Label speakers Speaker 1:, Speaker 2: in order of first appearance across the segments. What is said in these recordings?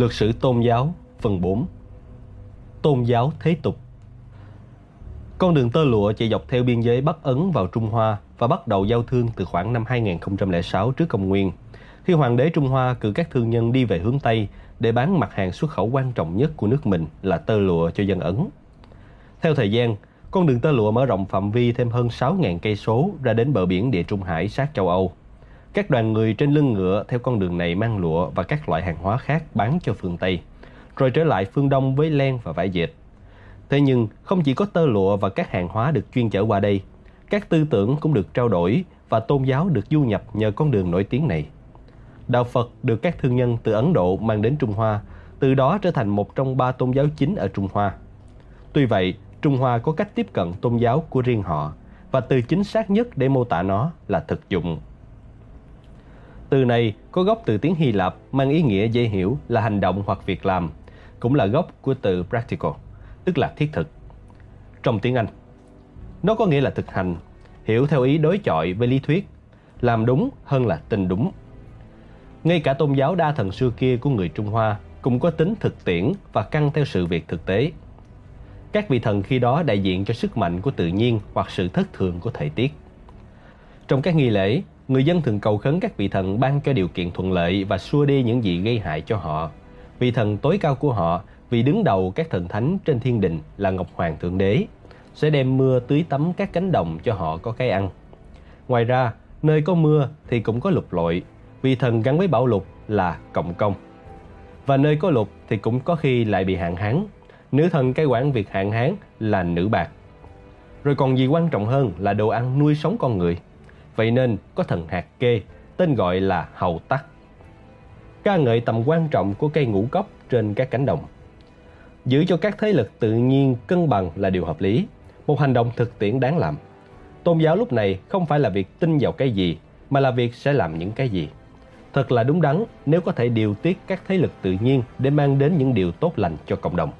Speaker 1: lược sử tôn giáo phần 4 Tôn giáo thế tục Con đường tơ lụa chạy dọc theo biên giới Bắc Ấn vào Trung Hoa và bắt đầu giao thương từ khoảng năm 2006 trước công nguyên, khi Hoàng đế Trung Hoa cử các thương nhân đi về hướng Tây để bán mặt hàng xuất khẩu quan trọng nhất của nước mình là tơ lụa cho dân Ấn. Theo thời gian, con đường tơ lụa mở rộng phạm vi thêm hơn 6.000 cây số ra đến bờ biển Địa Trung Hải sát châu Âu. Các đoàn người trên lưng ngựa theo con đường này mang lụa và các loại hàng hóa khác bán cho phương Tây, rồi trở lại phương Đông với len và vải dệt. Thế nhưng, không chỉ có tơ lụa và các hàng hóa được chuyên chở qua đây, các tư tưởng cũng được trao đổi và tôn giáo được du nhập nhờ con đường nổi tiếng này. Đạo Phật được các thương nhân từ Ấn Độ mang đến Trung Hoa, từ đó trở thành một trong ba tôn giáo chính ở Trung Hoa. Tuy vậy, Trung Hoa có cách tiếp cận tôn giáo của riêng họ và từ chính xác nhất để mô tả nó là thực dụng. Từ này có gốc từ tiếng Hy Lạp mang ý nghĩa dễ hiểu là hành động hoặc việc làm, cũng là gốc của từ practical, tức là thiết thực. Trong tiếng Anh, nó có nghĩa là thực hành, hiểu theo ý đối chọi với lý thuyết, làm đúng hơn là tin đúng. Ngay cả tôn giáo đa thần xưa kia của người Trung Hoa cũng có tính thực tiễn và căn theo sự việc thực tế. Các vị thần khi đó đại diện cho sức mạnh của tự nhiên hoặc sự thất thường của thời tiết. Trong các nghi lễ, người dân thường cầu khấn các vị thần ban cho điều kiện thuận lợi và xua đi những gì gây hại cho họ. Vị thần tối cao của họ vị đứng đầu các thần thánh trên thiên đình là Ngọc Hoàng Thượng Đế sẽ đem mưa tưới tắm các cánh đồng cho họ có cái ăn. Ngoài ra, nơi có mưa thì cũng có lục lội, Vị thần gắn với bão lụt là cộng công. Và nơi có lụt thì cũng có khi lại bị hạn hán. Nữ thần cai quản việc hạn hán là nữ bạc. Rồi còn gì quan trọng hơn là đồ ăn nuôi sống con người. Vậy nên có thần hạt kê, tên gọi là hầu tắc. Ca ngợi tầm quan trọng của cây ngũ cốc trên các cánh đồng. Giữ cho các thế lực tự nhiên cân bằng là điều hợp lý, một hành động thực tiễn đáng làm. Tôn giáo lúc này không phải là việc tin vào cái gì, mà là việc sẽ làm những cái gì. Thật là đúng đắn nếu có thể điều tiết các thế lực tự nhiên để mang đến những điều tốt lành cho cộng đồng.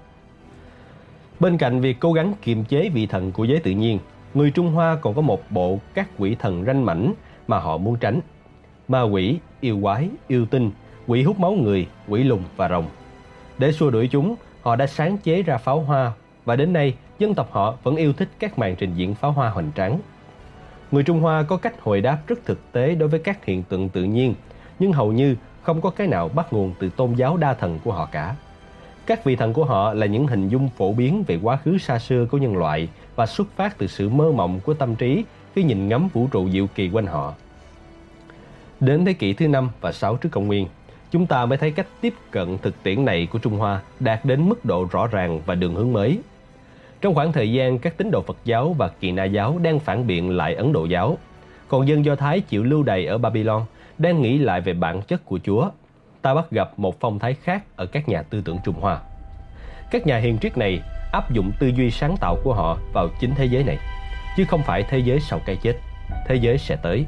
Speaker 1: Bên cạnh việc cố gắng kiềm chế vị thần của giới tự nhiên, người Trung Hoa còn có một bộ các quỷ thần ranh mảnh mà họ muốn tránh. Ma quỷ, yêu quái, yêu tinh, quỷ hút máu người, quỷ lùng và rồng. Để xua đuổi chúng, họ đã sáng chế ra pháo hoa và đến nay dân tộc họ vẫn yêu thích các màn trình diễn pháo hoa hoành tráng. Người Trung Hoa có cách hồi đáp rất thực tế đối với các hiện tượng tự nhiên, nhưng hầu như không có cái nào bắt nguồn từ tôn giáo đa thần của họ cả. Các vị thần của họ là những hình dung phổ biến về quá khứ xa xưa của nhân loại và xuất phát từ sự mơ mộng của tâm trí khi nhìn ngắm vũ trụ diệu kỳ quanh họ. Đến thế kỷ thứ năm và 6 trước công nguyên, chúng ta mới thấy cách tiếp cận thực tiễn này của Trung Hoa đạt đến mức độ rõ ràng và đường hướng mới. Trong khoảng thời gian các tín đồ Phật giáo và Kỳ Na giáo đang phản biện lại Ấn Độ giáo, còn dân Do Thái chịu lưu đày ở Babylon đang nghĩ lại về bản chất của Chúa, ta bắt gặp một phong thái khác ở các nhà tư tưởng Trung Hoa. Các nhà hiền triết này áp dụng tư duy sáng tạo của họ vào chính thế giới này, chứ không phải thế giới sau cái chết. Thế giới sẽ tới.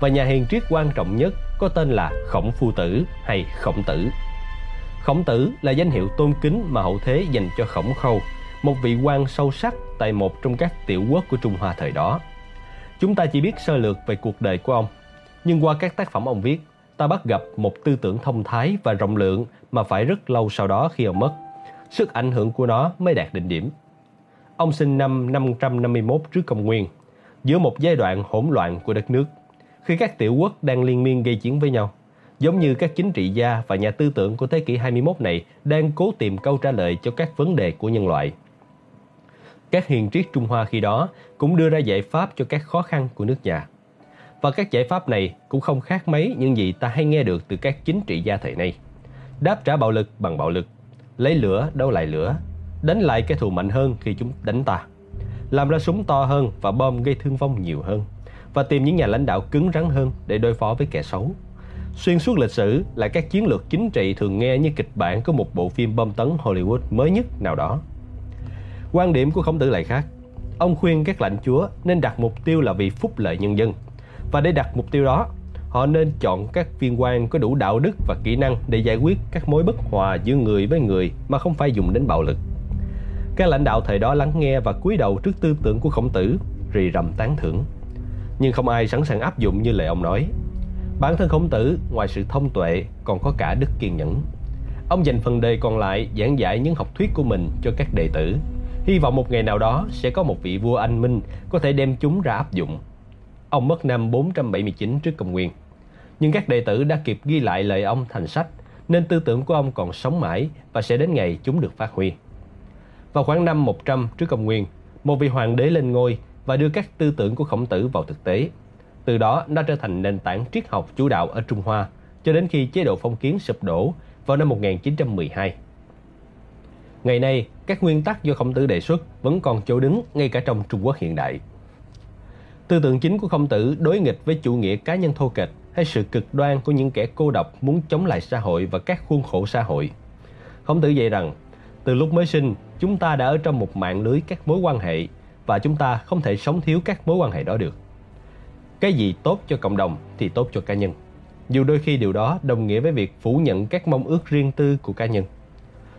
Speaker 1: Và nhà hiền triết quan trọng nhất có tên là Khổng Phu Tử hay Khổng Tử. Khổng Tử là danh hiệu tôn kính mà hậu thế dành cho Khổng Khâu, một vị quan sâu sắc tại một trong các tiểu quốc của Trung Hoa thời đó. Chúng ta chỉ biết sơ lược về cuộc đời của ông, nhưng qua các tác phẩm ông viết, ta bắt gặp một tư tưởng thông thái và rộng lượng mà phải rất lâu sau đó khi ông mất. Sức ảnh hưởng của nó mới đạt đỉnh điểm. Ông sinh năm 551 trước công nguyên, giữa một giai đoạn hỗn loạn của đất nước, khi các tiểu quốc đang liên miên gây chiến với nhau. Giống như các chính trị gia và nhà tư tưởng của thế kỷ 21 này đang cố tìm câu trả lời cho các vấn đề của nhân loại. Các hiền triết Trung Hoa khi đó cũng đưa ra giải pháp cho các khó khăn của nước nhà. Và các giải pháp này cũng không khác mấy những gì ta hay nghe được từ các chính trị gia thời nay. Đáp trả bạo lực bằng bạo lực, lấy lửa đấu lại lửa, đánh lại kẻ thù mạnh hơn khi chúng đánh ta, làm ra súng to hơn và bom gây thương vong nhiều hơn, và tìm những nhà lãnh đạo cứng rắn hơn để đối phó với kẻ xấu. Xuyên suốt lịch sử là các chiến lược chính trị thường nghe như kịch bản của một bộ phim bom tấn Hollywood mới nhất nào đó. Quan điểm của Khổng Tử lại khác. Ông khuyên các lãnh chúa nên đặt mục tiêu là vì phúc lợi nhân dân. Và để đặt mục tiêu đó, họ nên chọn các viên quan có đủ đạo đức và kỹ năng để giải quyết các mối bất hòa giữa người với người mà không phải dùng đến bạo lực. Các lãnh đạo thời đó lắng nghe và cúi đầu trước tư tưởng của Khổng Tử, rì rầm tán thưởng. Nhưng không ai sẵn sàng áp dụng như lời ông nói. Bản thân Khổng Tử ngoài sự thông tuệ còn có cả đức kiên nhẫn. Ông dành phần đời còn lại giảng giải những học thuyết của mình cho các đệ tử. Hy vọng một ngày nào đó sẽ có một vị vua anh minh có thể đem chúng ra áp dụng. Ông mất năm 479 trước công nguyên. Nhưng các đệ tử đã kịp ghi lại lời ông thành sách, nên tư tưởng của ông còn sống mãi và sẽ đến ngày chúng được phát huy. Vào khoảng năm 100 trước công nguyên, một vị hoàng đế lên ngôi và đưa các tư tưởng của khổng tử vào thực tế. Từ đó, nó trở thành nền tảng triết học chủ đạo ở Trung Hoa, cho đến khi chế độ phong kiến sụp đổ vào năm 1912. Ngày nay, các nguyên tắc do khổng tử đề xuất vẫn còn chỗ đứng ngay cả trong Trung Quốc hiện đại. Tư tưởng chính của khổng tử đối nghịch với chủ nghĩa cá nhân thô kệch hay sự cực đoan của những kẻ cô độc muốn chống lại xã hội và các khuôn khổ xã hội. Khổng tử dạy rằng, từ lúc mới sinh, chúng ta đã ở trong một mạng lưới các mối quan hệ và chúng ta không thể sống thiếu các mối quan hệ đó được. Cái gì tốt cho cộng đồng thì tốt cho cá nhân. Dù đôi khi điều đó đồng nghĩa với việc phủ nhận các mong ước riêng tư của cá nhân.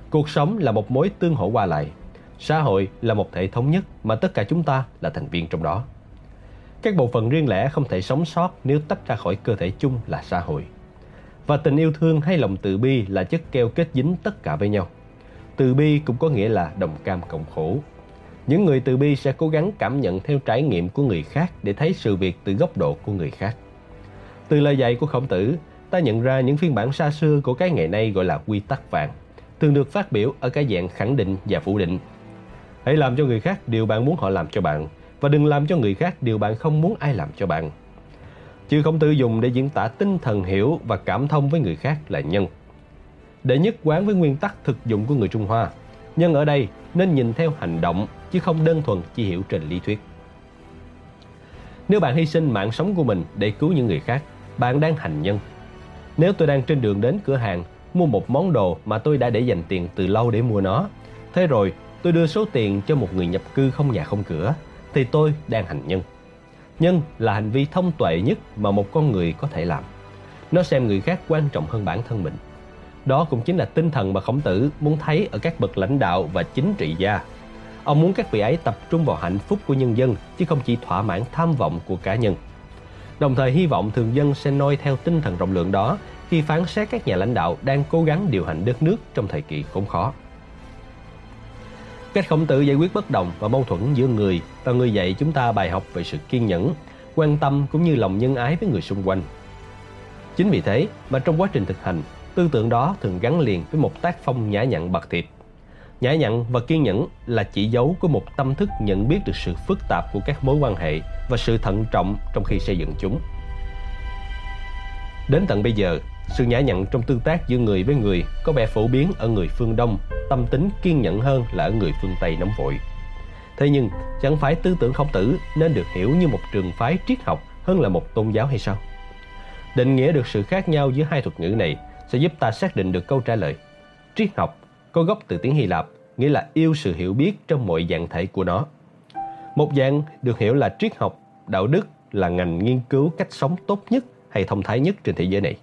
Speaker 1: Cuộc sống là một mối tương hỗ qua lại. Xã hội là một thể thống nhất mà tất cả chúng ta là thành viên trong đó. Các bộ phận riêng lẻ không thể sống sót nếu tách ra khỏi cơ thể chung là xã hội. Và tình yêu thương hay lòng từ bi là chất keo kết dính tất cả với nhau. Từ bi cũng có nghĩa là đồng cam cộng khổ. Những người từ bi sẽ cố gắng cảm nhận theo trải nghiệm của người khác để thấy sự việc từ góc độ của người khác. Từ lời dạy của Khổng Tử, ta nhận ra những phiên bản xa xưa của cái ngày nay gọi là quy tắc vàng, thường được phát biểu ở cái dạng khẳng định và phủ định. Hãy làm cho người khác điều bạn muốn họ làm cho bạn, và đừng làm cho người khác điều bạn không muốn ai làm cho bạn. Chữ Khổng Tử dùng để diễn tả tinh thần hiểu và cảm thông với người khác là nhân. Để nhất quán với nguyên tắc thực dụng của người Trung Hoa, nhân ở đây nên nhìn theo hành động chứ không đơn thuần chỉ hiểu trên lý thuyết. Nếu bạn hy sinh mạng sống của mình để cứu những người khác, bạn đang hành nhân. Nếu tôi đang trên đường đến cửa hàng mua một món đồ mà tôi đã để dành tiền từ lâu để mua nó, thế rồi tôi đưa số tiền cho một người nhập cư không nhà không cửa, thì tôi đang hành nhân. Nhân là hành vi thông tuệ nhất mà một con người có thể làm. Nó xem người khác quan trọng hơn bản thân mình. Đó cũng chính là tinh thần mà Khổng Tử muốn thấy ở các bậc lãnh đạo và chính trị gia. Ông muốn các vị ấy tập trung vào hạnh phúc của nhân dân, chứ không chỉ thỏa mãn tham vọng của cá nhân. Đồng thời hy vọng thường dân sẽ noi theo tinh thần rộng lượng đó khi phán xét các nhà lãnh đạo đang cố gắng điều hành đất nước trong thời kỳ khốn khó. Cách khổng tử giải quyết bất đồng và mâu thuẫn giữa người và người dạy chúng ta bài học về sự kiên nhẫn, quan tâm cũng như lòng nhân ái với người xung quanh. Chính vì thế mà trong quá trình thực hành, tư tưởng đó thường gắn liền với một tác phong nhã nhặn bạc thiệp. Nhã nhặn và kiên nhẫn là chỉ dấu của một tâm thức nhận biết được sự phức tạp của các mối quan hệ và sự thận trọng trong khi xây dựng chúng. Đến tận bây giờ, sự nhã nhặn trong tương tác giữa người với người có vẻ phổ biến ở người phương Đông, tâm tính kiên nhẫn hơn là ở người phương Tây nóng vội. Thế nhưng, chẳng phải tư tưởng khổng tử nên được hiểu như một trường phái triết học hơn là một tôn giáo hay sao? Định nghĩa được sự khác nhau giữa hai thuật ngữ này sẽ giúp ta xác định được câu trả lời. Triết học có gốc từ tiếng Hy Lạp, nghĩa là yêu sự hiểu biết trong mọi dạng thể của nó. Một dạng được hiểu là triết học, đạo đức là ngành nghiên cứu cách sống tốt nhất hay thông thái nhất trên thế giới này.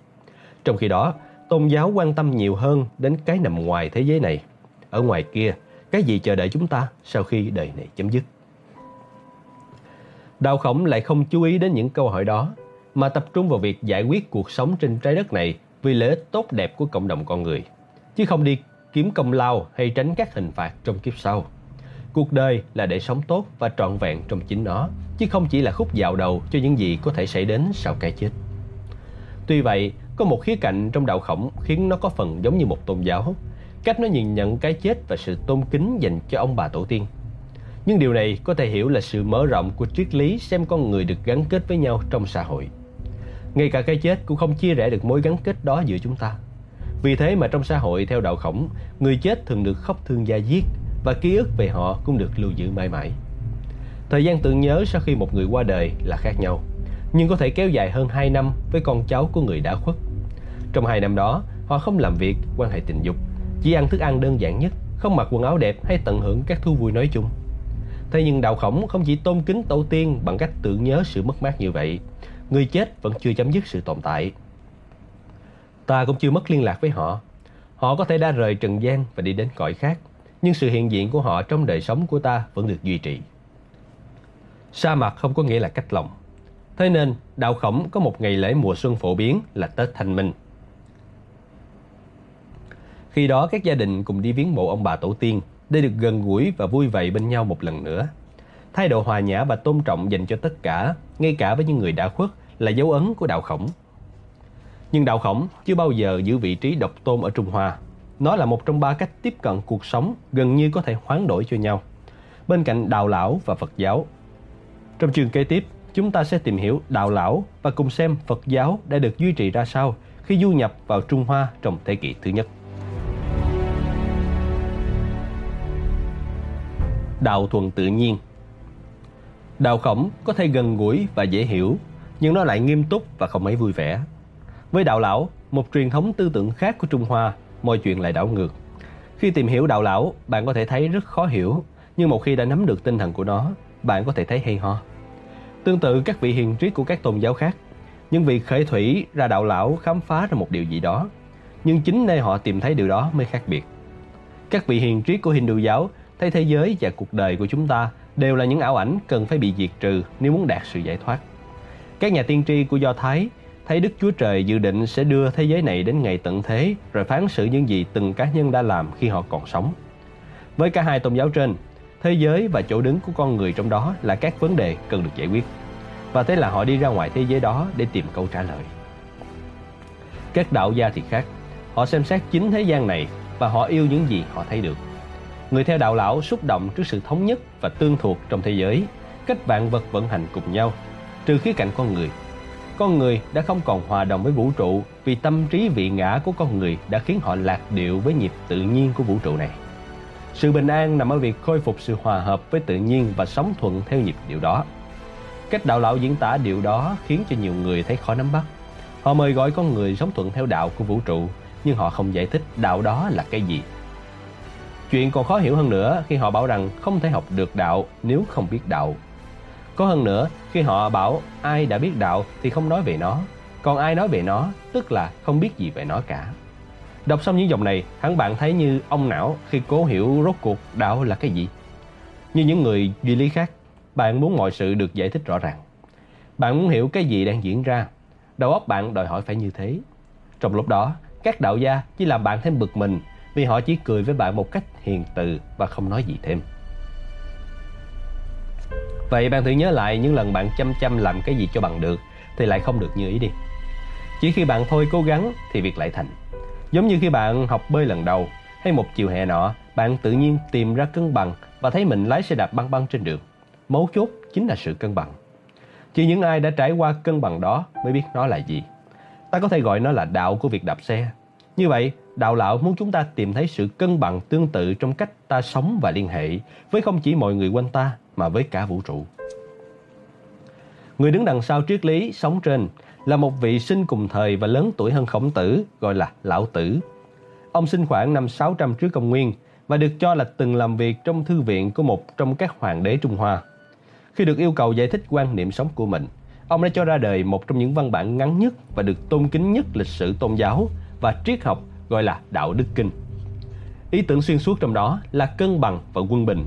Speaker 1: Trong khi đó, tôn giáo quan tâm nhiều hơn đến cái nằm ngoài thế giới này. Ở ngoài kia, cái gì chờ đợi chúng ta sau khi đời này chấm dứt? Đạo khổng lại không chú ý đến những câu hỏi đó, mà tập trung vào việc giải quyết cuộc sống trên trái đất này vì lợi ích tốt đẹp của cộng đồng con người, chứ không đi kiếm công lao hay tránh các hình phạt trong kiếp sau. Cuộc đời là để sống tốt và trọn vẹn trong chính nó, chứ không chỉ là khúc dạo đầu cho những gì có thể xảy đến sau cái chết. Tuy vậy, có một khía cạnh trong đạo khổng khiến nó có phần giống như một tôn giáo, cách nó nhìn nhận cái chết và sự tôn kính dành cho ông bà tổ tiên. Nhưng điều này có thể hiểu là sự mở rộng của triết lý xem con người được gắn kết với nhau trong xã hội. Ngay cả cái chết cũng không chia rẽ được mối gắn kết đó giữa chúng ta. Vì thế mà trong xã hội theo đạo khổng, người chết thường được khóc thương gia giết và ký ức về họ cũng được lưu giữ mãi mãi. Thời gian tưởng nhớ sau khi một người qua đời là khác nhau, nhưng có thể kéo dài hơn 2 năm với con cháu của người đã khuất. Trong hai năm đó, họ không làm việc, quan hệ tình dục, chỉ ăn thức ăn đơn giản nhất, không mặc quần áo đẹp hay tận hưởng các thú vui nói chung. Thế nhưng đạo khổng không chỉ tôn kính tổ tiên bằng cách tưởng nhớ sự mất mát như vậy, người chết vẫn chưa chấm dứt sự tồn tại. Ta cũng chưa mất liên lạc với họ. Họ có thể đã rời trần gian và đi đến cõi khác, nhưng sự hiện diện của họ trong đời sống của ta vẫn được duy trì. Sa mạc không có nghĩa là cách lòng. Thế nên, đạo khổng có một ngày lễ mùa xuân phổ biến là Tết Thanh Minh – khi đó các gia đình cùng đi viếng mộ ông bà tổ tiên để được gần gũi và vui vầy bên nhau một lần nữa. Thái độ hòa nhã và tôn trọng dành cho tất cả, ngay cả với những người đã khuất, là dấu ấn của đạo khổng. Nhưng đạo khổng chưa bao giờ giữ vị trí độc tôn ở Trung Hoa. Nó là một trong ba cách tiếp cận cuộc sống gần như có thể hoán đổi cho nhau. Bên cạnh đạo lão và Phật giáo. Trong chương kế tiếp, chúng ta sẽ tìm hiểu đạo lão và cùng xem Phật giáo đã được duy trì ra sao khi du nhập vào Trung Hoa trong thế kỷ thứ nhất. Đạo thuần tự nhiên Đạo khổng có thể gần gũi và dễ hiểu, nhưng nó lại nghiêm túc và không mấy vui vẻ. Với đạo lão, một truyền thống tư tưởng khác của Trung Hoa, mọi chuyện lại đảo ngược. Khi tìm hiểu đạo lão, bạn có thể thấy rất khó hiểu, nhưng một khi đã nắm được tinh thần của nó, bạn có thể thấy hay ho. Tương tự các vị hiền triết của các tôn giáo khác, những vị khởi thủy ra đạo lão khám phá ra một điều gì đó, nhưng chính nơi họ tìm thấy điều đó mới khác biệt. Các vị hiền triết của Hindu giáo thấy thế giới và cuộc đời của chúng ta đều là những ảo ảnh cần phải bị diệt trừ nếu muốn đạt sự giải thoát. Các nhà tiên tri của Do Thái thấy Đức Chúa Trời dự định sẽ đưa thế giới này đến ngày tận thế rồi phán xử những gì từng cá nhân đã làm khi họ còn sống. Với cả hai tôn giáo trên, thế giới và chỗ đứng của con người trong đó là các vấn đề cần được giải quyết. Và thế là họ đi ra ngoài thế giới đó để tìm câu trả lời. Các đạo gia thì khác, họ xem xét chính thế gian này và họ yêu những gì họ thấy được. Người theo đạo lão xúc động trước sự thống nhất và tương thuộc trong thế giới, cách vạn vật vận hành cùng nhau, trừ khía cạnh con người. Con người đã không còn hòa đồng với vũ trụ vì tâm trí vị ngã của con người đã khiến họ lạc điệu với nhịp tự nhiên của vũ trụ này. Sự bình an nằm ở việc khôi phục sự hòa hợp với tự nhiên và sống thuận theo nhịp điệu đó. Cách đạo lão diễn tả điều đó khiến cho nhiều người thấy khó nắm bắt. Họ mời gọi con người sống thuận theo đạo của vũ trụ, nhưng họ không giải thích đạo đó là cái gì Chuyện còn khó hiểu hơn nữa khi họ bảo rằng không thể học được đạo nếu không biết đạo. Có hơn nữa, khi họ bảo ai đã biết đạo thì không nói về nó, còn ai nói về nó tức là không biết gì về nó cả. Đọc xong những dòng này, hẳn bạn thấy như ông não khi cố hiểu rốt cuộc đạo là cái gì. Như những người duy lý khác, bạn muốn mọi sự được giải thích rõ ràng. Bạn muốn hiểu cái gì đang diễn ra. Đầu óc bạn đòi hỏi phải như thế. Trong lúc đó, các đạo gia chỉ làm bạn thêm bực mình vì họ chỉ cười với bạn một cách hiền từ và không nói gì thêm. Vậy bạn thử nhớ lại những lần bạn chăm chăm làm cái gì cho bằng được thì lại không được như ý đi. Chỉ khi bạn thôi cố gắng thì việc lại thành. Giống như khi bạn học bơi lần đầu hay một chiều hè nọ, bạn tự nhiên tìm ra cân bằng và thấy mình lái xe đạp băng băng trên đường. Mấu chốt chính là sự cân bằng. Chỉ những ai đã trải qua cân bằng đó mới biết nó là gì. Ta có thể gọi nó là đạo của việc đạp xe. Như vậy, đạo lão muốn chúng ta tìm thấy sự cân bằng tương tự trong cách ta sống và liên hệ với không chỉ mọi người quanh ta mà với cả vũ trụ. Người đứng đằng sau triết lý sống trên là một vị sinh cùng thời và lớn tuổi hơn khổng tử gọi là lão tử. Ông sinh khoảng năm 600 trước công nguyên và được cho là từng làm việc trong thư viện của một trong các hoàng đế Trung Hoa. Khi được yêu cầu giải thích quan niệm sống của mình, ông đã cho ra đời một trong những văn bản ngắn nhất và được tôn kính nhất lịch sử tôn giáo và triết học gọi là đạo đức kinh. Ý tưởng xuyên suốt trong đó là cân bằng và quân bình.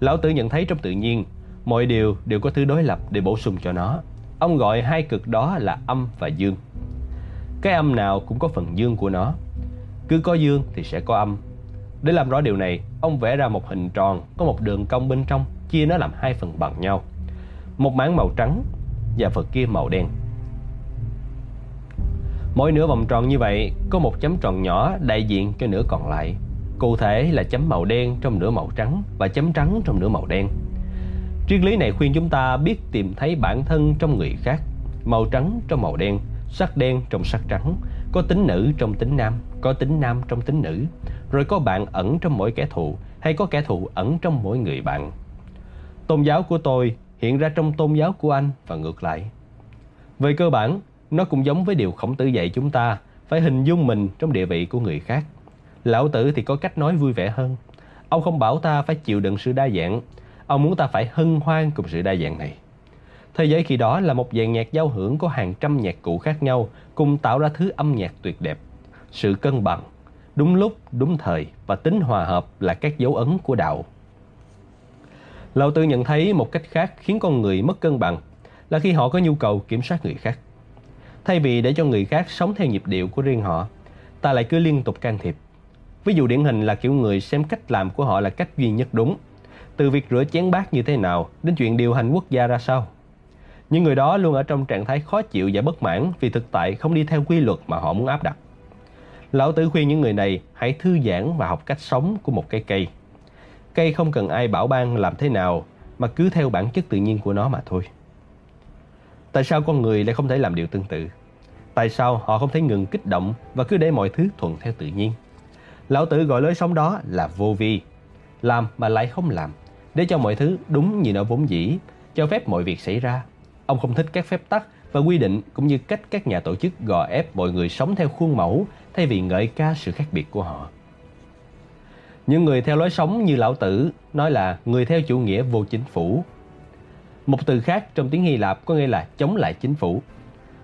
Speaker 1: Lão Tử nhận thấy trong tự nhiên, mọi điều đều có thứ đối lập để bổ sung cho nó. Ông gọi hai cực đó là âm và dương. Cái âm nào cũng có phần dương của nó. Cứ có dương thì sẽ có âm. Để làm rõ điều này, ông vẽ ra một hình tròn có một đường cong bên trong, chia nó làm hai phần bằng nhau. Một mảng màu trắng và phần kia màu đen. Mỗi nửa vòng tròn như vậy có một chấm tròn nhỏ đại diện cho nửa còn lại. Cụ thể là chấm màu đen trong nửa màu trắng và chấm trắng trong nửa màu đen. Triết lý này khuyên chúng ta biết tìm thấy bản thân trong người khác, màu trắng trong màu đen, sắc đen trong sắc trắng, có tính nữ trong tính nam, có tính nam trong tính nữ, rồi có bạn ẩn trong mỗi kẻ thù hay có kẻ thù ẩn trong mỗi người bạn. Tôn giáo của tôi hiện ra trong tôn giáo của anh và ngược lại. Về cơ bản, nó cũng giống với điều khổng tử dạy chúng ta phải hình dung mình trong địa vị của người khác. Lão tử thì có cách nói vui vẻ hơn. Ông không bảo ta phải chịu đựng sự đa dạng. Ông muốn ta phải hân hoan cùng sự đa dạng này. Thế giới khi đó là một dàn nhạc giao hưởng có hàng trăm nhạc cụ khác nhau cùng tạo ra thứ âm nhạc tuyệt đẹp. Sự cân bằng, đúng lúc, đúng thời và tính hòa hợp là các dấu ấn của đạo. Lão Tử nhận thấy một cách khác khiến con người mất cân bằng là khi họ có nhu cầu kiểm soát người khác. Thay vì để cho người khác sống theo nhịp điệu của riêng họ, ta lại cứ liên tục can thiệp. Ví dụ điển hình là kiểu người xem cách làm của họ là cách duy nhất đúng. Từ việc rửa chén bát như thế nào đến chuyện điều hành quốc gia ra sao. Những người đó luôn ở trong trạng thái khó chịu và bất mãn vì thực tại không đi theo quy luật mà họ muốn áp đặt. Lão Tử khuyên những người này hãy thư giãn và học cách sống của một cây cây. Cây không cần ai bảo ban làm thế nào mà cứ theo bản chất tự nhiên của nó mà thôi. Tại sao con người lại không thể làm điều tương tự? Tại sao họ không thể ngừng kích động và cứ để mọi thứ thuận theo tự nhiên? Lão Tử gọi lối sống đó là vô vi. Làm mà lại không làm, để cho mọi thứ đúng như nó vốn dĩ, cho phép mọi việc xảy ra. Ông không thích các phép tắc và quy định cũng như cách các nhà tổ chức gò ép mọi người sống theo khuôn mẫu thay vì ngợi ca sự khác biệt của họ. Những người theo lối sống như Lão Tử nói là người theo chủ nghĩa vô chính phủ. Một từ khác trong tiếng Hy Lạp có nghĩa là chống lại chính phủ.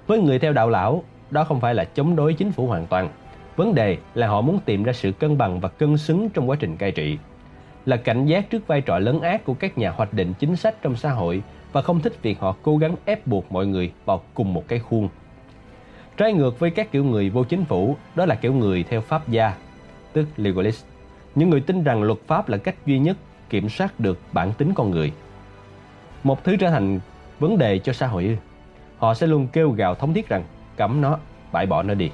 Speaker 1: Với người theo đạo lão, đó không phải là chống đối chính phủ hoàn toàn. Vấn đề là họ muốn tìm ra sự cân bằng và cân xứng trong quá trình cai trị. Là cảnh giác trước vai trò lấn át của các nhà hoạch định chính sách trong xã hội và không thích việc họ cố gắng ép buộc mọi người vào cùng một cái khuôn. Trái ngược với các kiểu người vô chính phủ, đó là kiểu người theo pháp gia, tức legalist. Những người tin rằng luật pháp là cách duy nhất kiểm soát được bản tính con người. Một thứ trở thành vấn đề cho xã hội ư. Họ sẽ luôn kêu gào thống thiết rằng cấm nó, bãi bỏ nó đi.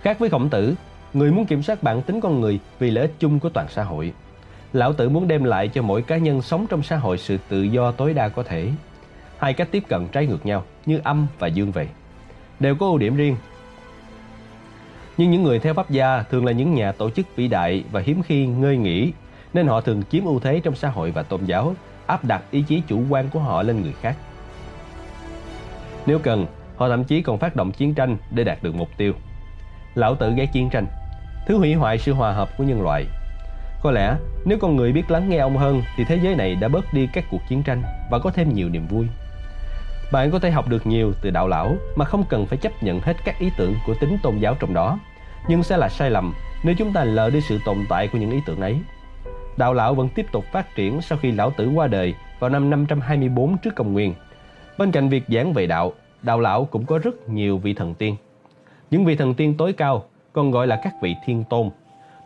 Speaker 1: Khác với khổng tử, người muốn kiểm soát bản tính con người vì lợi ích chung của toàn xã hội. Lão Tử muốn đem lại cho mỗi cá nhân sống trong xã hội sự tự do tối đa có thể. Hai cách tiếp cận trái ngược nhau như âm và dương vậy. Đều có ưu điểm riêng. Nhưng những người theo pháp gia thường là những nhà tổ chức vĩ đại và hiếm khi ngơi nghỉ, nên họ thường chiếm ưu thế trong xã hội và tôn giáo, áp đặt ý chí chủ quan của họ lên người khác. Nếu cần, họ thậm chí còn phát động chiến tranh để đạt được mục tiêu. Lão Tử ghét chiến tranh, thứ hủy hoại sự hòa hợp của nhân loại có lẽ nếu con người biết lắng nghe ông hơn thì thế giới này đã bớt đi các cuộc chiến tranh và có thêm nhiều niềm vui. Bạn có thể học được nhiều từ đạo lão mà không cần phải chấp nhận hết các ý tưởng của tính tôn giáo trong đó, nhưng sẽ là sai lầm nếu chúng ta lờ đi sự tồn tại của những ý tưởng ấy. Đạo lão vẫn tiếp tục phát triển sau khi lão tử qua đời vào năm 524 trước công nguyên. Bên cạnh việc giảng về đạo, đạo lão cũng có rất nhiều vị thần tiên. Những vị thần tiên tối cao còn gọi là các vị thiên tôn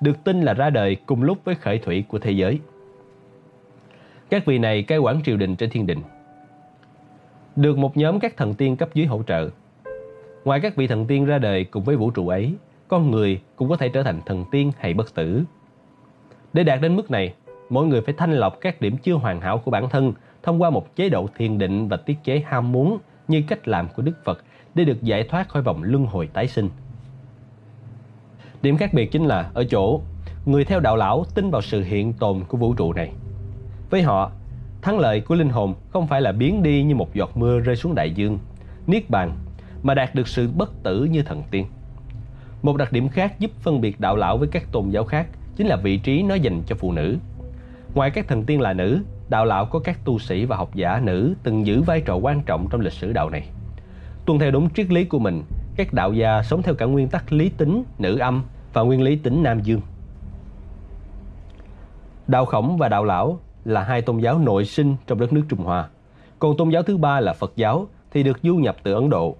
Speaker 1: được tin là ra đời cùng lúc với khởi thủy của thế giới. Các vị này cai quản triều đình trên thiên đình. Được một nhóm các thần tiên cấp dưới hỗ trợ. Ngoài các vị thần tiên ra đời cùng với vũ trụ ấy, con người cũng có thể trở thành thần tiên hay bất tử. Để đạt đến mức này, mỗi người phải thanh lọc các điểm chưa hoàn hảo của bản thân thông qua một chế độ thiền định và tiết chế ham muốn như cách làm của Đức Phật để được giải thoát khỏi vòng luân hồi tái sinh. Điểm khác biệt chính là ở chỗ người theo đạo lão tin vào sự hiện tồn của vũ trụ này. Với họ, thắng lợi của linh hồn không phải là biến đi như một giọt mưa rơi xuống đại dương, niết bàn, mà đạt được sự bất tử như thần tiên. Một đặc điểm khác giúp phân biệt đạo lão với các tôn giáo khác chính là vị trí nó dành cho phụ nữ. Ngoài các thần tiên là nữ, đạo lão có các tu sĩ và học giả nữ từng giữ vai trò quan trọng trong lịch sử đạo này. Tuân theo đúng triết lý của mình, các đạo gia sống theo cả nguyên tắc lý tính, nữ âm và nguyên lý tính nam dương. Đạo khổng và đạo lão là hai tôn giáo nội sinh trong đất nước Trung Hoa. Còn tôn giáo thứ ba là Phật giáo thì được du nhập từ Ấn Độ.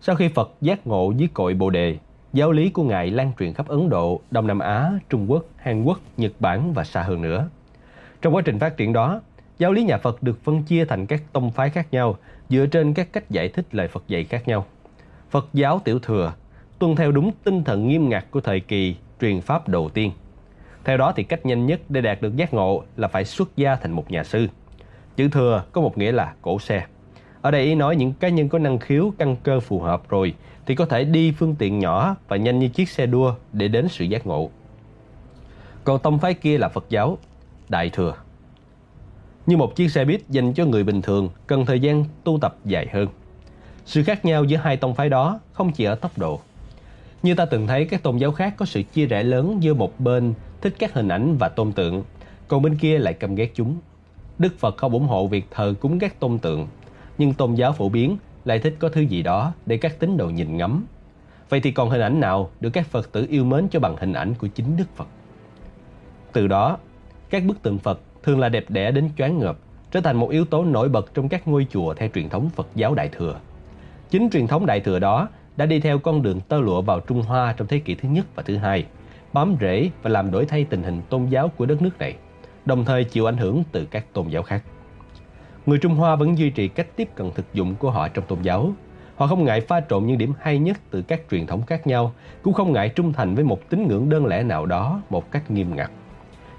Speaker 1: Sau khi Phật giác ngộ dưới cội Bồ Đề, giáo lý của Ngài lan truyền khắp Ấn Độ, Đông Nam Á, Trung Quốc, Hàn Quốc, Nhật Bản và xa hơn nữa. Trong quá trình phát triển đó, giáo lý nhà Phật được phân chia thành các tông phái khác nhau dựa trên các cách giải thích lời Phật dạy khác nhau. Phật giáo tiểu thừa tuân theo đúng tinh thần nghiêm ngặt của thời kỳ truyền pháp đầu tiên. Theo đó thì cách nhanh nhất để đạt được giác ngộ là phải xuất gia thành một nhà sư. Chữ thừa có một nghĩa là cổ xe. Ở đây ý nói những cá nhân có năng khiếu căn cơ phù hợp rồi thì có thể đi phương tiện nhỏ và nhanh như chiếc xe đua để đến sự giác ngộ. Còn tông phái kia là Phật giáo, Đại Thừa. Như một chiếc xe buýt dành cho người bình thường cần thời gian tu tập dài hơn. Sự khác nhau giữa hai tông phái đó không chỉ ở tốc độ. Như ta từng thấy các tôn giáo khác có sự chia rẽ lớn giữa một bên thích các hình ảnh và tôn tượng, còn bên kia lại căm ghét chúng. Đức Phật không ủng hộ việc thờ cúng các tôn tượng, nhưng tôn giáo phổ biến lại thích có thứ gì đó để các tín đồ nhìn ngắm. Vậy thì còn hình ảnh nào được các Phật tử yêu mến cho bằng hình ảnh của chính Đức Phật? Từ đó, các bức tượng Phật thường là đẹp đẽ đến choáng ngợp, trở thành một yếu tố nổi bật trong các ngôi chùa theo truyền thống Phật giáo Đại Thừa. Chính truyền thống Đại Thừa đó đã đi theo con đường tơ lụa vào Trung Hoa trong thế kỷ thứ nhất và thứ hai, bám rễ và làm đổi thay tình hình tôn giáo của đất nước này, đồng thời chịu ảnh hưởng từ các tôn giáo khác. Người Trung Hoa vẫn duy trì cách tiếp cận thực dụng của họ trong tôn giáo. Họ không ngại pha trộn những điểm hay nhất từ các truyền thống khác nhau, cũng không ngại trung thành với một tín ngưỡng đơn lẻ nào đó một cách nghiêm ngặt.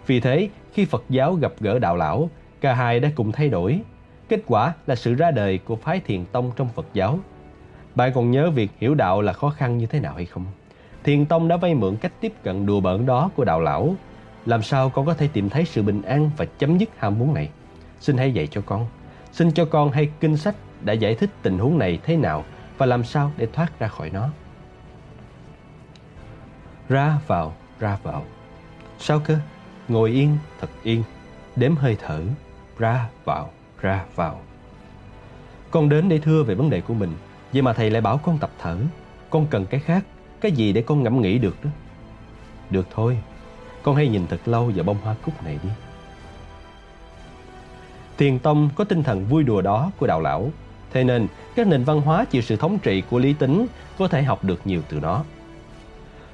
Speaker 1: Vì thế, khi Phật giáo gặp gỡ đạo lão, cả hai đã cùng thay đổi. Kết quả là sự ra đời của phái thiền tông trong Phật giáo. Bạn còn nhớ việc hiểu đạo là khó khăn như thế nào hay không? Thiền tông đã vay mượn cách tiếp cận đùa bỡn đó của đạo lão. Làm sao con có thể tìm thấy sự bình an và chấm dứt ham muốn này? Xin hãy dạy cho con. Xin cho con hay kinh sách đã giải thích tình huống này thế nào và làm sao để thoát ra khỏi nó. Ra vào, ra vào. Sao cơ? Ngồi yên, thật yên, đếm hơi thở, ra vào, ra vào. Con đến để thưa về vấn đề của mình, vậy mà thầy lại bảo con tập thở. Con cần cái khác, cái gì để con ngẫm nghĩ được đó. Được thôi, con hãy nhìn thật lâu vào bông hoa cúc này đi. Thiền tông có tinh thần vui đùa đó của đạo lão. Thế nên, các nền văn hóa chịu sự thống trị của lý tính có thể học được nhiều từ nó.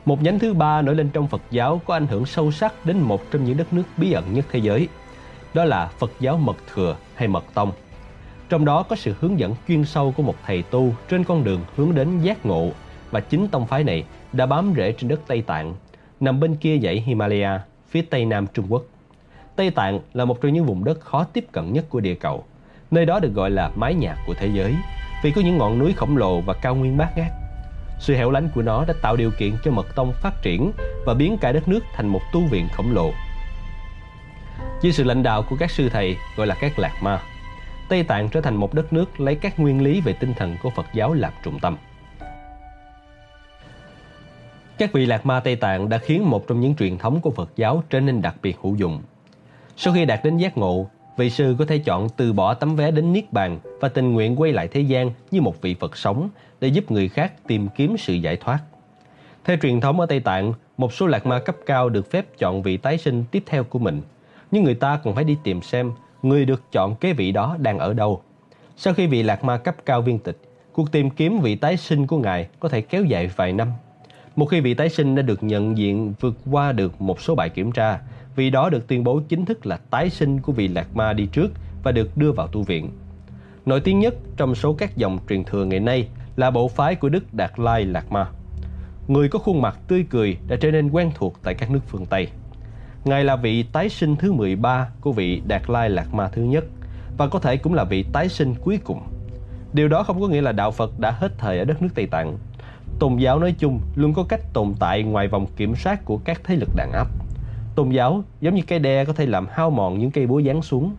Speaker 1: Một nhánh thứ ba nổi lên trong Phật giáo có ảnh hưởng sâu sắc đến một trong những đất nước bí ẩn nhất thế giới. Đó là Phật giáo Mật Thừa hay Mật Tông. Trong đó có sự hướng dẫn chuyên sâu của một thầy tu trên con đường hướng đến giác ngộ và chính tông phái này đã bám rễ trên đất Tây Tạng, nằm bên kia dãy Himalaya, phía tây nam Trung Quốc. Tây Tạng là một trong những vùng đất khó tiếp cận nhất của địa cầu. Nơi đó được gọi là mái nhà của thế giới vì có những ngọn núi khổng lồ và cao nguyên bát ngát. Sự hẻo lánh của nó đã tạo điều kiện cho mật tông phát triển và biến cả đất nước thành một tu viện khổng lồ. Dưới sự lãnh đạo của các sư thầy gọi là các lạc ma, Tây Tạng trở thành một đất nước lấy các nguyên lý về tinh thần của Phật giáo làm trung tâm. Các vị lạc ma Tây Tạng đã khiến một trong những truyền thống của Phật giáo trở nên đặc biệt hữu dụng. Sau khi đạt đến giác ngộ, vị sư có thể chọn từ bỏ tấm vé đến Niết Bàn và tình nguyện quay lại thế gian như một vị Phật sống để giúp người khác tìm kiếm sự giải thoát. Theo truyền thống ở Tây Tạng, một số lạc ma cấp cao được phép chọn vị tái sinh tiếp theo của mình. Nhưng người ta còn phải đi tìm xem người được chọn kế vị đó đang ở đâu. Sau khi vị lạc ma cấp cao viên tịch, cuộc tìm kiếm vị tái sinh của ngài có thể kéo dài vài năm. Một khi vị tái sinh đã được nhận diện vượt qua được một số bài kiểm tra, vì đó được tuyên bố chính thức là tái sinh của vị Lạc Ma đi trước và được đưa vào tu viện. Nổi tiếng nhất trong số các dòng truyền thừa ngày nay là bộ phái của Đức Đạt Lai Lạc Ma. Người có khuôn mặt tươi cười đã trở nên quen thuộc tại các nước phương Tây. Ngài là vị tái sinh thứ 13 của vị Đạt Lai Lạc Ma thứ nhất và có thể cũng là vị tái sinh cuối cùng. Điều đó không có nghĩa là đạo Phật đã hết thời ở đất nước Tây Tạng. Tôn giáo nói chung luôn có cách tồn tại ngoài vòng kiểm soát của các thế lực đàn áp. Tôn giáo giống như cây đe có thể làm hao mòn những cây búa giáng xuống,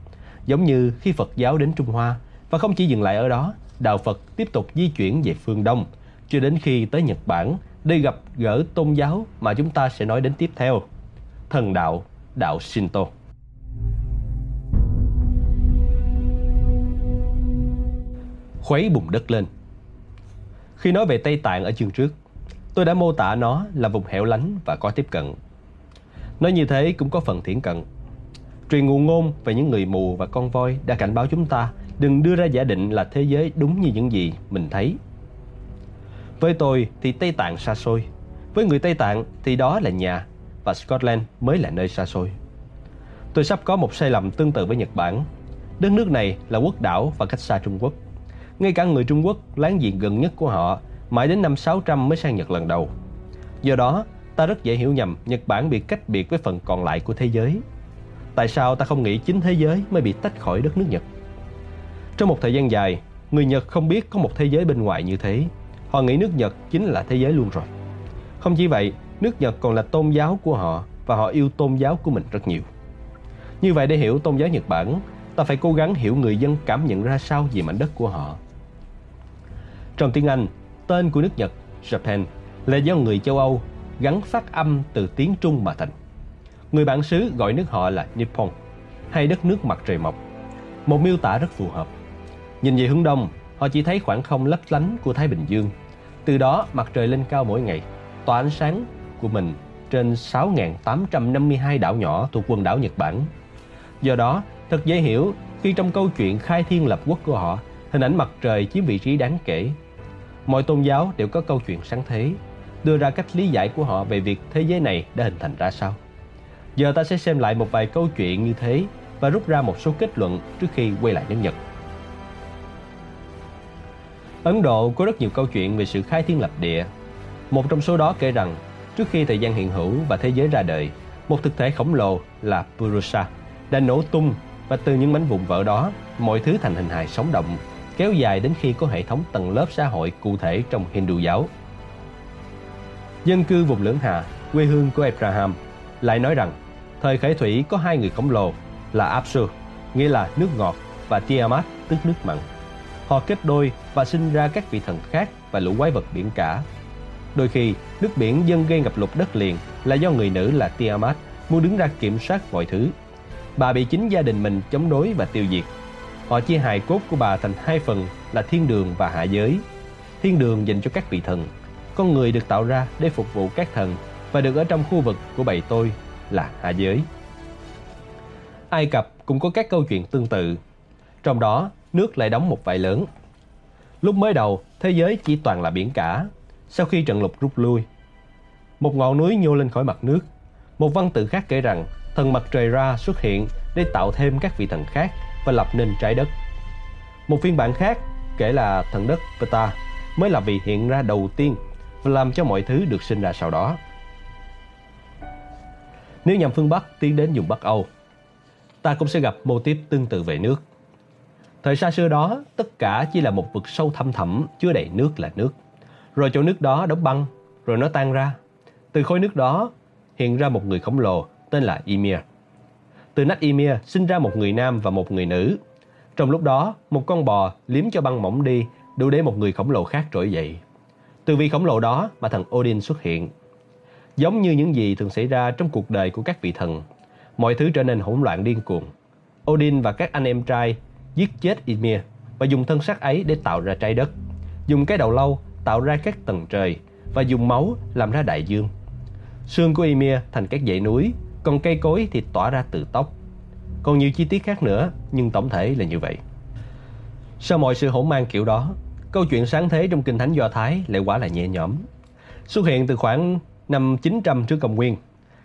Speaker 1: giống như khi Phật giáo đến Trung Hoa và không chỉ dừng lại ở đó, đạo Phật tiếp tục di chuyển về phương Đông cho đến khi tới Nhật Bản để gặp gỡ tôn giáo mà chúng ta sẽ nói đến tiếp theo, thần đạo, đạo Shinto. Khuấy bùn đất lên Khi nói về Tây Tạng ở chương trước, tôi đã mô tả nó là vùng hẻo lánh và có tiếp cận. Nói như thế cũng có phần thiển cận. Truyền ngụ ngôn về những người mù và con voi đã cảnh báo chúng ta đừng đưa ra giả định là thế giới đúng như những gì mình thấy. Với tôi thì Tây Tạng xa xôi. Với người Tây Tạng thì đó là nhà và Scotland mới là nơi xa xôi. Tôi sắp có một sai lầm tương tự với Nhật Bản. Đất nước này là quốc đảo và cách xa Trung Quốc. Ngay cả người Trung Quốc láng giềng gần nhất của họ mãi đến năm 600 mới sang Nhật lần đầu. Do đó, ta rất dễ hiểu nhầm Nhật Bản bị cách biệt với phần còn lại của thế giới. Tại sao ta không nghĩ chính thế giới mới bị tách khỏi đất nước Nhật? Trong một thời gian dài, người Nhật không biết có một thế giới bên ngoài như thế. Họ nghĩ nước Nhật chính là thế giới luôn rồi. Không chỉ vậy, nước Nhật còn là tôn giáo của họ và họ yêu tôn giáo của mình rất nhiều. Như vậy để hiểu tôn giáo Nhật Bản, ta phải cố gắng hiểu người dân cảm nhận ra sao về mảnh đất của họ. Trong tiếng Anh, tên của nước Nhật, Japan, là do người châu Âu gắn phát âm từ tiếng Trung mà thành. Người bản xứ gọi nước họ là Nippon, hay đất nước mặt trời mọc. Một miêu tả rất phù hợp. Nhìn về hướng đông, họ chỉ thấy khoảng không lấp lánh của Thái Bình Dương. Từ đó mặt trời lên cao mỗi ngày, tỏa ánh sáng của mình trên 6.852 đảo nhỏ thuộc quần đảo Nhật Bản. Do đó, thật dễ hiểu khi trong câu chuyện khai thiên lập quốc của họ, hình ảnh mặt trời chiếm vị trí đáng kể. Mọi tôn giáo đều có câu chuyện sáng thế, đưa ra cách lý giải của họ về việc thế giới này đã hình thành ra sao. Giờ ta sẽ xem lại một vài câu chuyện như thế và rút ra một số kết luận trước khi quay lại nhân Nhật. Ấn Độ có rất nhiều câu chuyện về sự khai thiên lập địa. Một trong số đó kể rằng, trước khi thời gian hiện hữu và thế giới ra đời, một thực thể khổng lồ là Purusha đã nổ tung và từ những mảnh vụn vỡ đó, mọi thứ thành hình hài sống động, kéo dài đến khi có hệ thống tầng lớp xã hội cụ thể trong Hindu giáo. Dân cư vùng Lưỡng hạ quê hương của Abraham, lại nói rằng thời khởi thủy có hai người khổng lồ là Apsu, nghĩa là nước ngọt, và Tiamat, tức nước mặn. Họ kết đôi và sinh ra các vị thần khác và lũ quái vật biển cả. Đôi khi, nước biển dân gây ngập lụt đất liền là do người nữ là Tiamat muốn đứng ra kiểm soát mọi thứ. Bà bị chính gia đình mình chống đối và tiêu diệt. Họ chia hài cốt của bà thành hai phần là thiên đường và hạ giới. Thiên đường dành cho các vị thần. Con người được tạo ra để phục vụ các thần và được ở trong khu vực của bầy tôi là hạ giới. Ai Cập cũng có các câu chuyện tương tự. Trong đó, nước lại đóng một vai lớn. Lúc mới đầu, thế giới chỉ toàn là biển cả. Sau khi trận lục rút lui, một ngọn núi nhô lên khỏi mặt nước. Một văn tự khác kể rằng thần mặt trời ra xuất hiện để tạo thêm các vị thần khác và lập nên trái đất. Một phiên bản khác kể là thần đất Ptah mới là vị hiện ra đầu tiên và làm cho mọi thứ được sinh ra sau đó. Nếu nhằm phương Bắc tiến đến vùng Bắc Âu, ta cũng sẽ gặp mô tiếp tương tự về nước. Thời xa xưa đó, tất cả chỉ là một vực sâu thăm thẳm chứa đầy nước là nước. Rồi chỗ nước đó đóng băng, rồi nó tan ra. Từ khối nước đó hiện ra một người khổng lồ tên là Ymir. Từ nách Ymir sinh ra một người nam và một người nữ. Trong lúc đó, một con bò liếm cho băng mỏng đi đủ để một người khổng lồ khác trỗi dậy. Từ vị khổng lồ đó mà thần Odin xuất hiện. Giống như những gì thường xảy ra trong cuộc đời của các vị thần, mọi thứ trở nên hỗn loạn điên cuồng. Odin và các anh em trai giết chết Ymir và dùng thân xác ấy để tạo ra trái đất, dùng cái đầu lâu tạo ra các tầng trời và dùng máu làm ra đại dương. Xương của Ymir thành các dãy núi, còn cây cối thì tỏa ra từ tóc. Còn nhiều chi tiết khác nữa, nhưng tổng thể là như vậy. Sau mọi sự hỗn mang kiểu đó, câu chuyện sáng thế trong Kinh Thánh Do Thái lại quả là nhẹ nhõm. Xuất hiện từ khoảng năm 900 trước công nguyên,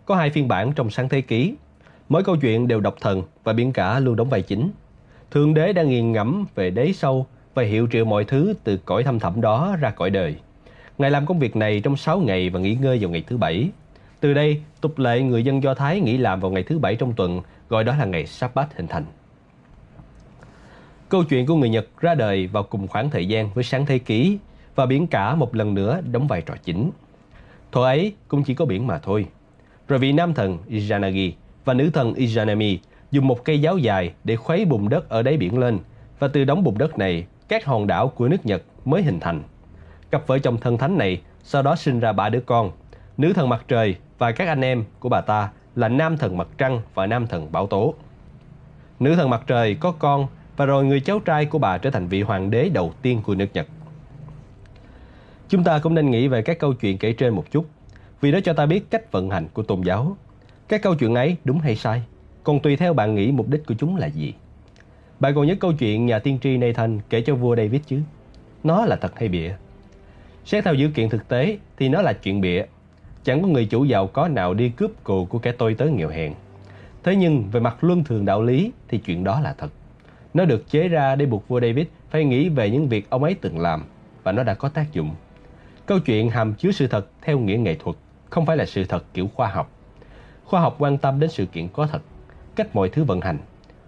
Speaker 1: có hai phiên bản trong sáng thế ký. Mỗi câu chuyện đều độc thần và biển cả luôn đóng vai chính. Thượng đế đang nghiền ngẫm về đế sâu và hiệu triệu mọi thứ từ cõi thâm thẳm đó ra cõi đời. Ngài làm công việc này trong 6 ngày và nghỉ ngơi vào ngày thứ bảy. Từ đây, tục lệ người dân Do Thái nghỉ làm vào ngày thứ bảy trong tuần, gọi đó là ngày Sabbath hình thành. Câu chuyện của người Nhật ra đời vào cùng khoảng thời gian với sáng thế ký và biển cả một lần nữa đóng vai trò chính. Thuở ấy cũng chỉ có biển mà thôi. Rồi vị nam thần Izanagi và nữ thần Izanami dùng một cây giáo dài để khuấy bùn đất ở đáy biển lên và từ đống bùn đất này các hòn đảo của nước Nhật mới hình thành. Cặp vợ chồng thần thánh này sau đó sinh ra ba đứa con, nữ thần mặt trời và các anh em của bà ta là nam thần mặt trăng và nam thần bảo tố. Nữ thần mặt trời có con và rồi người cháu trai của bà trở thành vị hoàng đế đầu tiên của nước Nhật. Chúng ta cũng nên nghĩ về các câu chuyện kể trên một chút, vì nó cho ta biết cách vận hành của tôn giáo. Các câu chuyện ấy đúng hay sai, còn tùy theo bạn nghĩ mục đích của chúng là gì. Bạn còn nhớ câu chuyện nhà tiên tri Nathan kể cho vua David chứ? Nó là thật hay bịa? Xét theo dữ kiện thực tế thì nó là chuyện bịa. Chẳng có người chủ giàu có nào đi cướp cù của kẻ tôi tới nghèo hèn. Thế nhưng về mặt luân thường đạo lý thì chuyện đó là thật. Nó được chế ra để buộc vua David phải nghĩ về những việc ông ấy từng làm và nó đã có tác dụng. Câu chuyện hàm chứa sự thật theo nghĩa nghệ thuật, không phải là sự thật kiểu khoa học. Khoa học quan tâm đến sự kiện có thật, cách mọi thứ vận hành.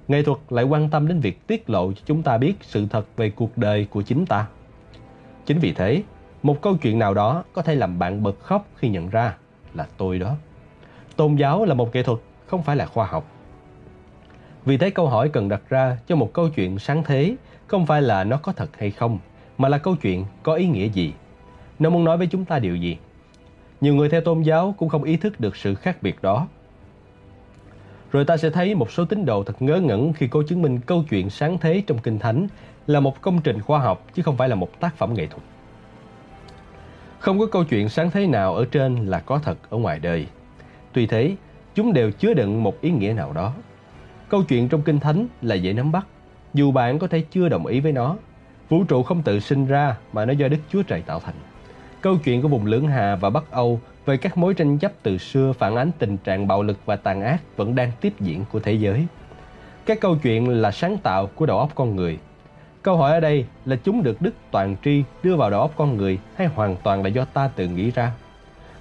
Speaker 1: Nghệ thuật lại quan tâm đến việc tiết lộ cho chúng ta biết sự thật về cuộc đời của chính ta. Chính vì thế, một câu chuyện nào đó có thể làm bạn bật khóc khi nhận ra là tôi đó. Tôn giáo là một nghệ thuật, không phải là khoa học. Vì thế câu hỏi cần đặt ra cho một câu chuyện sáng thế không phải là nó có thật hay không, mà là câu chuyện có ý nghĩa gì. Nó muốn nói với chúng ta điều gì? Nhiều người theo tôn giáo cũng không ý thức được sự khác biệt đó. Rồi ta sẽ thấy một số tín đồ thật ngớ ngẩn khi cố chứng minh câu chuyện sáng thế trong Kinh Thánh là một công trình khoa học chứ không phải là một tác phẩm nghệ thuật. Không có câu chuyện sáng thế nào ở trên là có thật ở ngoài đời. Tuy thế, chúng đều chứa đựng một ý nghĩa nào đó. Câu chuyện trong Kinh Thánh là dễ nắm bắt, dù bạn có thể chưa đồng ý với nó. Vũ trụ không tự sinh ra mà nó do Đức Chúa Trời tạo thành. Câu chuyện của vùng Lưỡng Hà và Bắc Âu về các mối tranh chấp từ xưa phản ánh tình trạng bạo lực và tàn ác vẫn đang tiếp diễn của thế giới. Các câu chuyện là sáng tạo của đầu óc con người. Câu hỏi ở đây là chúng được Đức Toàn Tri đưa vào đầu óc con người hay hoàn toàn là do ta tự nghĩ ra?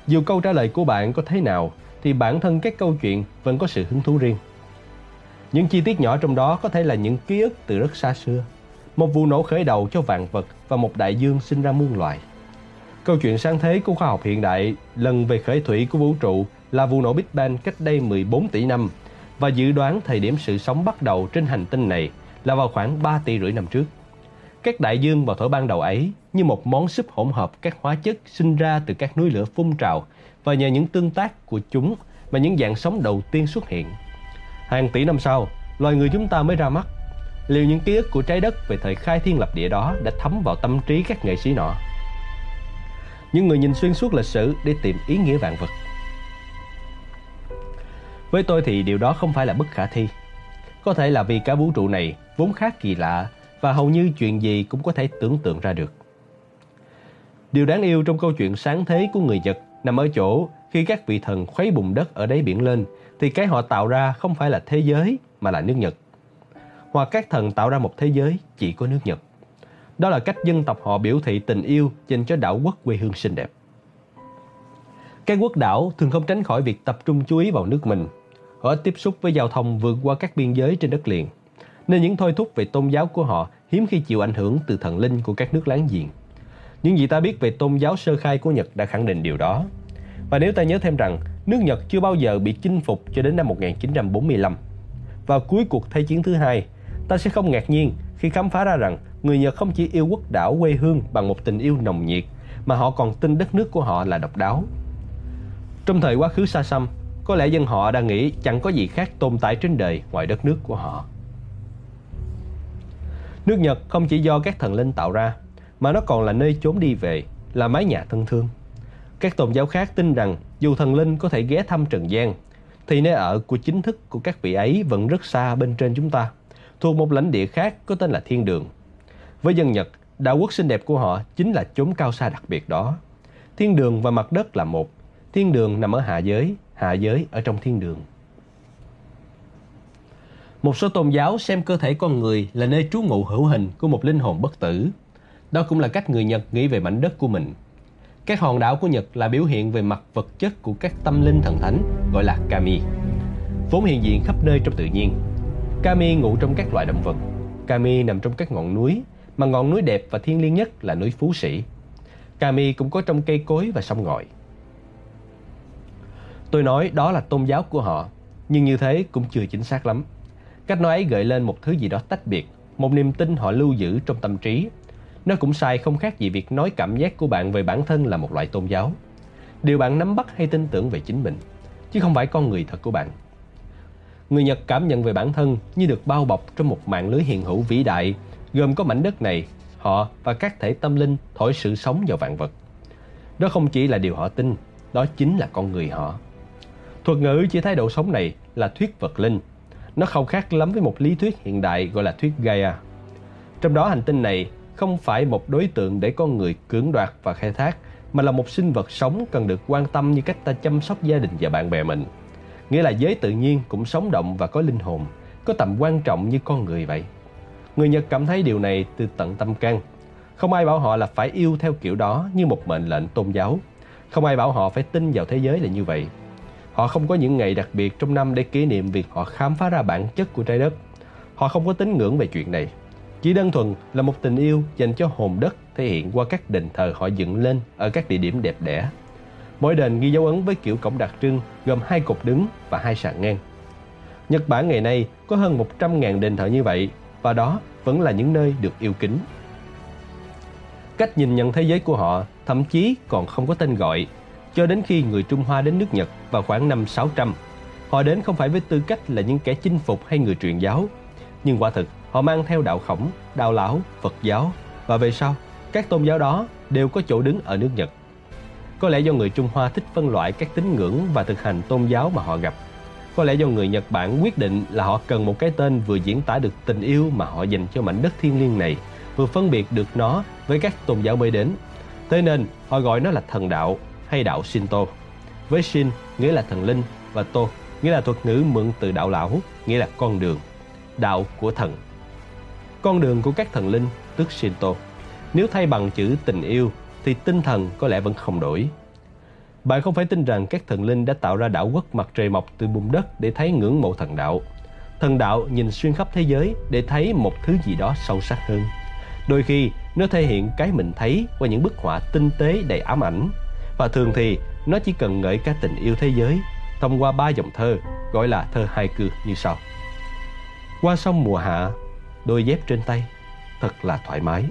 Speaker 1: Dù câu trả lời của bạn có thế nào thì bản thân các câu chuyện vẫn có sự hứng thú riêng. Những chi tiết nhỏ trong đó có thể là những ký ức từ rất xa xưa, một vụ nổ khởi đầu cho vạn vật và một đại dương sinh ra muôn loài. Câu chuyện sáng thế của khoa học hiện đại lần về khởi thủy của vũ trụ là vụ nổ Big Bang cách đây 14 tỷ năm và dự đoán thời điểm sự sống bắt đầu trên hành tinh này là vào khoảng 3 tỷ rưỡi năm trước. Các đại dương vào thổi ban đầu ấy như một món súp hỗn hợp các hóa chất sinh ra từ các núi lửa phun trào và nhờ những tương tác của chúng mà những dạng sống đầu tiên xuất hiện. Hàng tỷ năm sau, loài người chúng ta mới ra mắt. Liệu những ký ức của trái đất về thời khai thiên lập địa đó đã thấm vào tâm trí các nghệ sĩ nọ? Những người nhìn xuyên suốt lịch sử để tìm ý nghĩa vạn vật. Với tôi thì điều đó không phải là bất khả thi. Có thể là vì cả vũ trụ này vốn khá kỳ lạ và hầu như chuyện gì cũng có thể tưởng tượng ra được. Điều đáng yêu trong câu chuyện sáng thế của người Nhật nằm ở chỗ khi các vị thần khuấy bùn đất ở đáy biển lên thì cái họ tạo ra không phải là thế giới, mà là nước Nhật. Hoặc các thần tạo ra một thế giới chỉ có nước Nhật. Đó là cách dân tộc họ biểu thị tình yêu dành cho đảo quốc quê hương xinh đẹp. Các quốc đảo thường không tránh khỏi việc tập trung chú ý vào nước mình. Họ ít tiếp xúc với giao thông vượt qua các biên giới trên đất liền. Nên những thôi thúc về tôn giáo của họ hiếm khi chịu ảnh hưởng từ thần linh của các nước láng giềng. Những gì ta biết về tôn giáo sơ khai của Nhật đã khẳng định điều đó. Và nếu ta nhớ thêm rằng nước Nhật chưa bao giờ bị chinh phục cho đến năm 1945. và cuối cuộc Thế chiến thứ hai, ta sẽ không ngạc nhiên khi khám phá ra rằng người Nhật không chỉ yêu quốc đảo quê hương bằng một tình yêu nồng nhiệt, mà họ còn tin đất nước của họ là độc đáo. Trong thời quá khứ xa xăm, có lẽ dân họ đang nghĩ chẳng có gì khác tồn tại trên đời ngoài đất nước của họ. Nước Nhật không chỉ do các thần linh tạo ra, mà nó còn là nơi trốn đi về, là mái nhà thân thương. Các tôn giáo khác tin rằng dù thần linh có thể ghé thăm trần gian, thì nơi ở của chính thức của các vị ấy vẫn rất xa bên trên chúng ta, thuộc một lãnh địa khác có tên là Thiên Đường. Với dân Nhật, đạo quốc xinh đẹp của họ chính là chốn cao xa đặc biệt đó. Thiên đường và mặt đất là một, thiên đường nằm ở hạ giới, hạ giới ở trong thiên đường. Một số tôn giáo xem cơ thể con người là nơi trú ngụ hữu hình của một linh hồn bất tử. Đó cũng là cách người Nhật nghĩ về mảnh đất của mình. Các hòn đảo của Nhật là biểu hiện về mặt vật chất của các tâm linh thần thánh gọi là kami, vốn hiện diện khắp nơi trong tự nhiên. Kami ngụ trong các loài động vật. Kami nằm trong các ngọn núi, mà ngọn núi đẹp và thiêng liêng nhất là núi Phú Sĩ. Kami cũng có trong cây cối và sông ngòi. Tôi nói đó là tôn giáo của họ, nhưng như thế cũng chưa chính xác lắm. Cách nói ấy gợi lên một thứ gì đó tách biệt, một niềm tin họ lưu giữ trong tâm trí. Nó cũng sai không khác gì việc nói cảm giác của bạn về bản thân là một loại tôn giáo. Điều bạn nắm bắt hay tin tưởng về chính mình, chứ không phải con người thật của bạn. Người Nhật cảm nhận về bản thân như được bao bọc trong một mạng lưới hiện hữu vĩ đại, gồm có mảnh đất này, họ và các thể tâm linh thổi sự sống vào vạn vật. Đó không chỉ là điều họ tin, đó chính là con người họ. Thuật ngữ chỉ thái độ sống này là thuyết vật linh, nó không khác lắm với một lý thuyết hiện đại gọi là thuyết Gaia. Trong đó hành tinh này không phải một đối tượng để con người cưỡng đoạt và khai thác, mà là một sinh vật sống cần được quan tâm như cách ta chăm sóc gia đình và bạn bè mình. Nghĩa là giới tự nhiên cũng sống động và có linh hồn, có tầm quan trọng như con người vậy. Người Nhật cảm thấy điều này từ tận tâm can. Không ai bảo họ là phải yêu theo kiểu đó như một mệnh lệnh tôn giáo. Không ai bảo họ phải tin vào thế giới là như vậy. Họ không có những ngày đặc biệt trong năm để kỷ niệm việc họ khám phá ra bản chất của trái đất. Họ không có tín ngưỡng về chuyện này. Chỉ đơn thuần là một tình yêu dành cho hồn đất thể hiện qua các đền thờ họ dựng lên ở các địa điểm đẹp đẽ. Mỗi đền ghi dấu ấn với kiểu cổng đặc trưng gồm hai cột đứng và hai sàn ngang. Nhật Bản ngày nay có hơn 100.000 đền thờ như vậy và đó vẫn là những nơi được yêu kính. Cách nhìn nhận thế giới của họ thậm chí còn không có tên gọi cho đến khi người Trung Hoa đến nước Nhật vào khoảng năm 600. Họ đến không phải với tư cách là những kẻ chinh phục hay người truyền giáo, nhưng quả thực họ mang theo đạo khổng, đạo lão, Phật giáo và về sau, các tôn giáo đó đều có chỗ đứng ở nước Nhật. Có lẽ do người Trung Hoa thích phân loại các tín ngưỡng và thực hành tôn giáo mà họ gặp. Có lẽ do người Nhật Bản quyết định là họ cần một cái tên vừa diễn tả được tình yêu mà họ dành cho mảnh đất thiêng liêng này, vừa phân biệt được nó với các tôn giáo mới đến Thế nên họ gọi nó là thần đạo hay đạo Shinto. Với Shin nghĩa là thần linh và To nghĩa là thuật ngữ mượn từ đạo lão, nghĩa là con đường, đạo của thần. Con đường của các thần linh tức Shinto. Nếu thay bằng chữ tình yêu thì tinh thần có lẽ vẫn không đổi. Bạn không phải tin rằng các thần linh đã tạo ra đảo quốc mặt trời mọc từ bùn đất để thấy ngưỡng mộ thần đạo. Thần đạo nhìn xuyên khắp thế giới để thấy một thứ gì đó sâu sắc hơn. Đôi khi, nó thể hiện cái mình thấy qua những bức họa tinh tế đầy ám ảnh. Và thường thì, nó chỉ cần ngợi ca tình yêu thế giới thông qua ba dòng thơ gọi là thơ hai cư như sau. Qua sông mùa hạ, đôi dép trên tay, thật là thoải mái.